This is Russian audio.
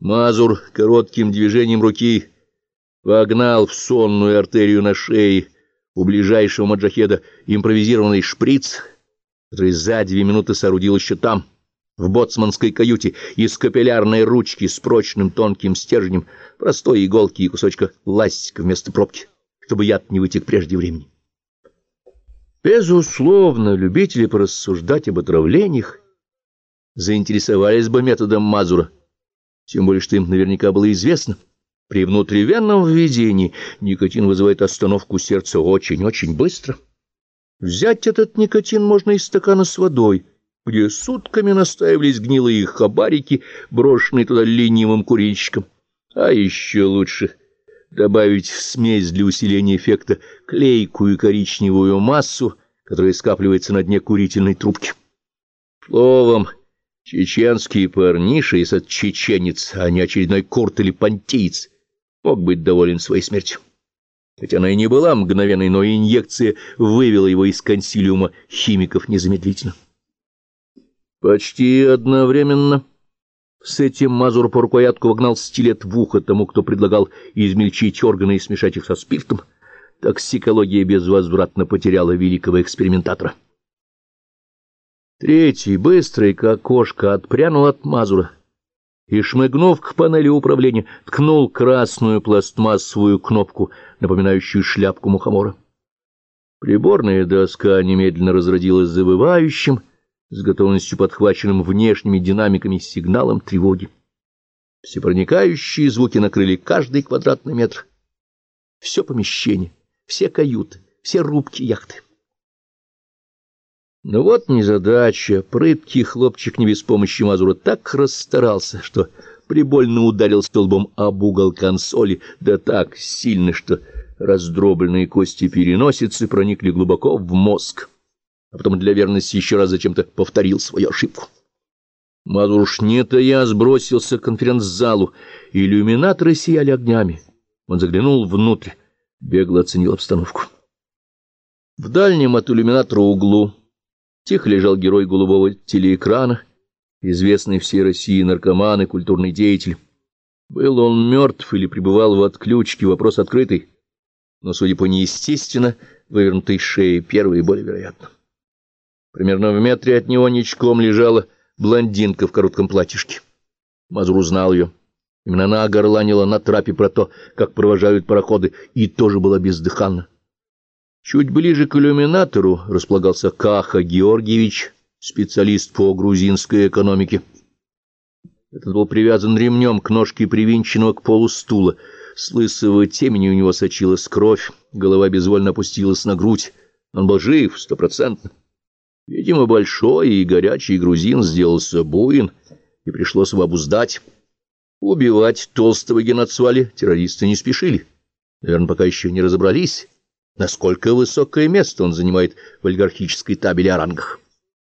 Мазур коротким движением руки вогнал в сонную артерию на шее у ближайшего маджахеда импровизированный шприц, который за две минуты соорудил еще там, в боцманской каюте, из капиллярной ручки с прочным тонким стержнем, простой иголки и кусочка ластика вместо пробки, чтобы яд не вытек прежде времени. Безусловно, любители порассуждать об отравлениях заинтересовались бы методом Мазура, тем более что им наверняка было известно. При внутривенном введении никотин вызывает остановку сердца очень-очень быстро. Взять этот никотин можно из стакана с водой, где сутками настаивались гнилые хабарики, брошенные туда ленивым курильщиком. А еще лучше добавить в смесь для усиления эффекта клейкую коричневую массу, которая скапливается на дне курительной трубки. Словом, Чеченский парниша, если чеченец, а не очередной курт или понтиец, мог быть доволен своей смертью. Хотя она и не была мгновенной, но инъекция вывела его из консилиума химиков незамедлительно. Почти одновременно с этим Мазур по рукоятку вогнал стилет в ухо тому, кто предлагал измельчить органы и смешать их со спиртом. Токсикология безвозвратно потеряла великого экспериментатора. Третий, быстрый, как кошка, отпрянул от Мазура и, шмыгнув к панели управления, ткнул красную пластмассовую кнопку, напоминающую шляпку мухомора. Приборная доска немедленно разродилась завывающим, с готовностью подхваченным внешними динамиками сигналом тревоги. Всепроникающие звуки накрыли каждый квадратный метр. Все помещение, все каюты, все рубки яхты. Но вот незадача. Прыткий хлопчик не без помощи Мазура так расстарался, что прибольно ударил столбом об угол консоли, да так сильно, что раздробленные кости переносицы проникли глубоко в мозг, а потом для верности еще раз зачем-то повторил свою ошибку. Мазур не тая сбросился к конференц-залу, иллюминаторы сияли огнями. Он заглянул внутрь, бегло оценил обстановку. В дальнем от иллюминатора углу Тихо лежал герой голубого телеэкрана, известный всей России наркоман и культурный деятель. Был он мертв или пребывал в отключке, вопрос открытый, но, судя по неестественно, вывернутой шее, первый более вероятно. Примерно в метре от него ничком лежала блондинка в коротком платьишке. Мазур узнал ее. Именно она горланила на трапе про то, как провожают пароходы, и тоже была бездыханна. Чуть ближе к иллюминатору располагался Каха Георгиевич, специалист по грузинской экономике. Этот был привязан ремнем к ножке привинченного к полу стула. С лысого темени у него сочилась кровь, голова безвольно опустилась на грудь. Он был жив, стопроцентно. Видимо, большой и горячий грузин сделался буин, и пришлось его обуздать. Убивать толстого геноцвали террористы не спешили. Наверное, пока еще не разобрались насколько высокое место он занимает в олигархической табели о рангах.